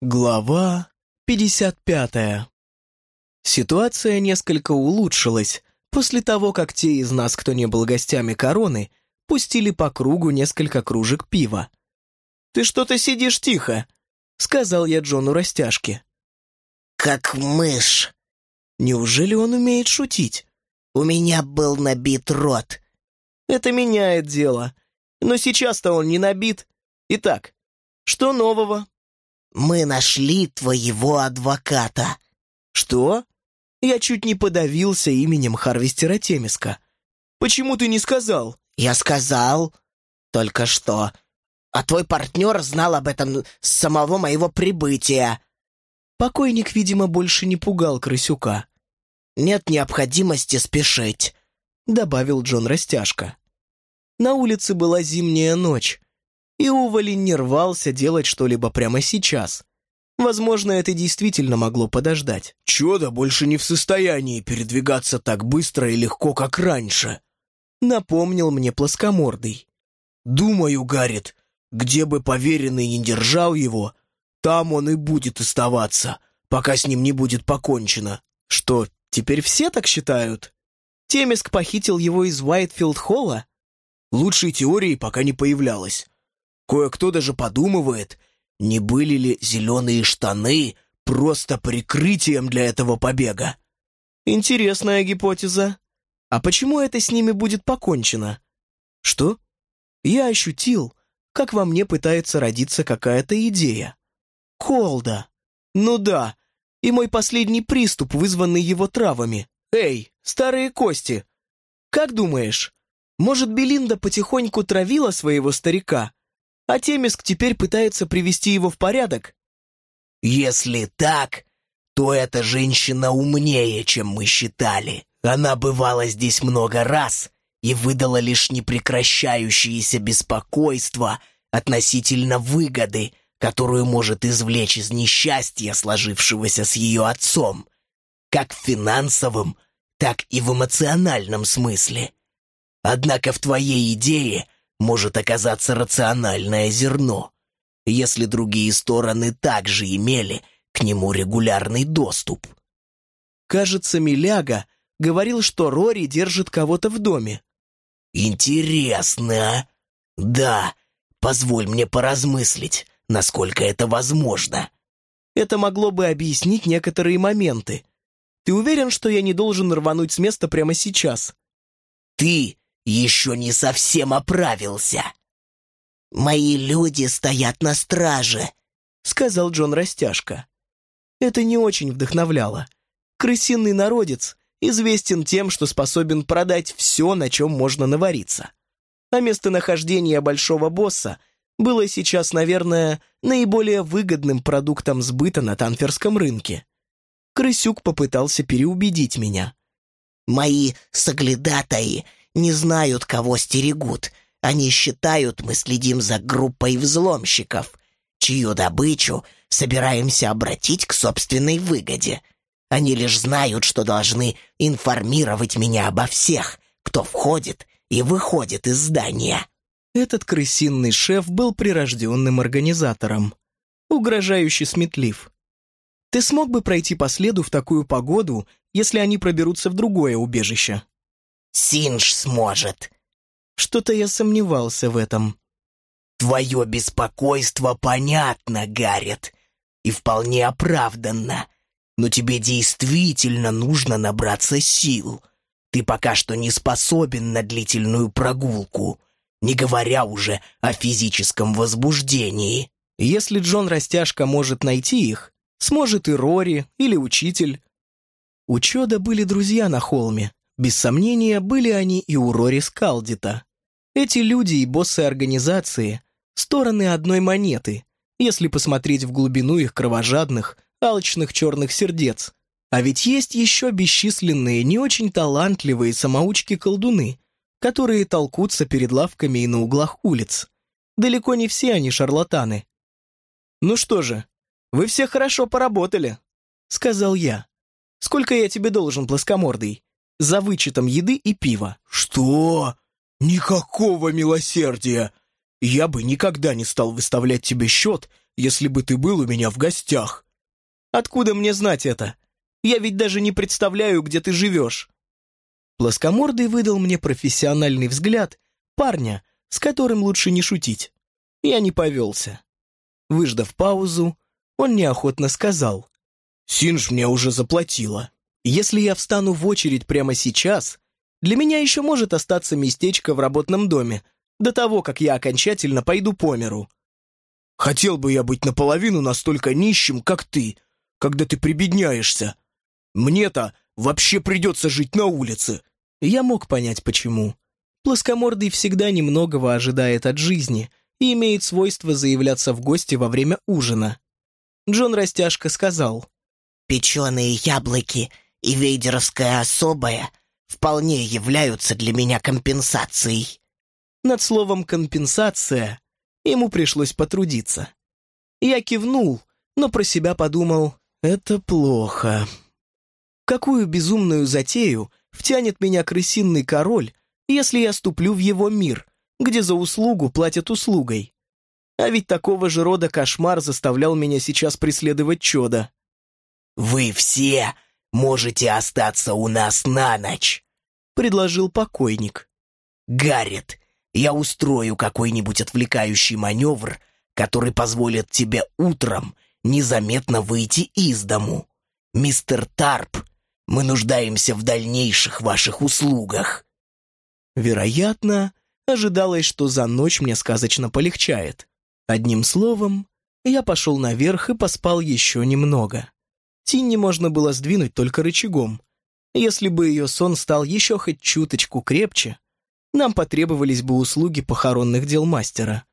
Глава 55 Ситуация несколько улучшилась после того, как те из нас, кто не был гостями короны, пустили по кругу несколько кружек пива. «Ты что-то сидишь тихо», — сказал я Джону растяжки. «Как мышь. Неужели он умеет шутить? У меня был набит рот». Это меняет дело. Но сейчас-то он не набит. Итак, что нового? «Мы нашли твоего адвоката». «Что?» Я чуть не подавился именем Харвестера Темиска. «Почему ты не сказал?» «Я сказал. Только что. А твой партнер знал об этом с самого моего прибытия». Покойник, видимо, больше не пугал крысюка. «Нет необходимости спешить», — добавил Джон Растяжка. На улице была зимняя ночь, и Увалин не рвался делать что-либо прямо сейчас. Возможно, это действительно могло подождать. «Чудо больше не в состоянии передвигаться так быстро и легко, как раньше», напомнил мне плоскомордый. «Думаю, Гаррит, где бы поверенный не держал его, там он и будет оставаться, пока с ним не будет покончено». «Что, теперь все так считают?» Темиск похитил его из Уайтфилд-холла? Лучшей теории пока не появлялось. Кое-кто даже подумывает, не были ли зеленые штаны просто прикрытием для этого побега. Интересная гипотеза. А почему это с ними будет покончено? Что? Я ощутил, как во мне пытается родиться какая-то идея. Колда. Ну да, и мой последний приступ, вызванный его травами. Эй, старые кости! Как думаешь, может, Белинда потихоньку травила своего старика, а Темиск теперь пытается привести его в порядок. Если так, то эта женщина умнее, чем мы считали. Она бывала здесь много раз и выдала лишь непрекращающееся беспокойство относительно выгоды, которую может извлечь из несчастья, сложившегося с ее отцом, как в финансовом, так и в эмоциональном смысле. Однако в твоей идее – может оказаться рациональное зерно, если другие стороны также имели к нему регулярный доступ. Кажется, Миляга говорил, что Рори держит кого-то в доме. Интересно. Да, позволь мне поразмыслить, насколько это возможно. Это могло бы объяснить некоторые моменты. Ты уверен, что я не должен рвануть с места прямо сейчас? Ты еще не совсем оправился. «Мои люди стоят на страже», — сказал Джон Растяжка. Это не очень вдохновляло. Крысиный народец известен тем, что способен продать все, на чем можно навариться. А местонахождение большого босса было сейчас, наверное, наиболее выгодным продуктом сбыта на танферском рынке. Крысюк попытался переубедить меня. «Мои соглядатаи не знают, кого стерегут. Они считают, мы следим за группой взломщиков, чью добычу собираемся обратить к собственной выгоде. Они лишь знают, что должны информировать меня обо всех, кто входит и выходит из здания». Этот крысиный шеф был прирожденным организатором, угрожающе сметлив. Ты смог бы пройти по следу в такую погоду, если они проберутся в другое убежище? Синж сможет». Что-то я сомневался в этом. «Твое беспокойство понятно, Гаррет, и вполне оправданно. Но тебе действительно нужно набраться сил. Ты пока что не способен на длительную прогулку, не говоря уже о физическом возбуждении». Если Джон Растяжка может найти их, сможет и Рори или Учитель. У Чода были друзья на холме, без сомнения, были они и у Рори Скалдита. Эти люди и боссы организации — стороны одной монеты, если посмотреть в глубину их кровожадных, алчных черных сердец. А ведь есть еще бесчисленные, не очень талантливые самоучки-колдуны, которые толкутся перед лавками и на углах улиц. Далеко не все они шарлатаны. «Ну что же, вы все хорошо поработали», — сказал я. «Сколько я тебе должен, плоскомордый?» За вычетом еды и пива. «Что? Никакого милосердия! Я бы никогда не стал выставлять тебе счет если бы ты был у меня в гостях». «Откуда мне знать это? Я ведь даже не представляю, где ты живешь». Плоскомордый выдал мне профессиональный взгляд парня, с которым лучше не шутить. Я не повелся. Выждав паузу, он неохотно сказал. «Синж мне уже заплатила. Если я встану в очередь прямо сейчас, для меня еще может остаться местечко в работном доме, до того, как я окончательно пойду по миру. Хотел бы я быть наполовину настолько нищим, как ты, когда ты прибедняешься. Мне-то вообще придется жить на улице». Я мог понять, почему. Плоскомордый всегда немногого ожидает от жизни и имеет свойство заявляться в гости во время ужина. Джон Растяжка сказал. «Печеные яблоки и вейдеровская особая вполне являются для меня компенсацией». Над словом «компенсация» ему пришлось потрудиться. Я кивнул, но про себя подумал «это плохо». Какую безумную затею втянет меня крысиный король, если я ступлю в его мир, где за услугу платят услугой? А ведь такого же рода кошмар заставлял меня сейчас преследовать чудо. «Вы все можете остаться у нас на ночь», — предложил покойник. «Гаррет, я устрою какой-нибудь отвлекающий маневр, который позволит тебе утром незаметно выйти из дому. Мистер Тарп, мы нуждаемся в дальнейших ваших услугах». Вероятно, ожидалось, что за ночь мне сказочно полегчает. Одним словом, я пошел наверх и поспал еще немного. Тинни можно было сдвинуть только рычагом. Если бы ее сон стал еще хоть чуточку крепче, нам потребовались бы услуги похоронных дел мастера.